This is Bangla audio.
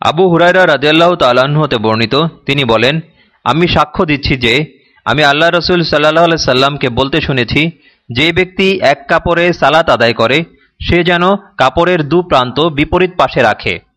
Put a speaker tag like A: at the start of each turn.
A: আবু হুরাইরা রাজিয়াল্লাহ তালাহতে হতে বর্ণিত, তিনি বলেন, আমি সাক্ষ্য দিচ্ছি যে আমি আল্লাহ রসুল সাল্লাহ সাল্লামকে বলতে শুনেছি, যে ব্যক্তি এক কাপড়ে সালাত আদায় করে, সে যেন কাপড়ের দু প্রান্ত বিপরীত পাশে রাখে।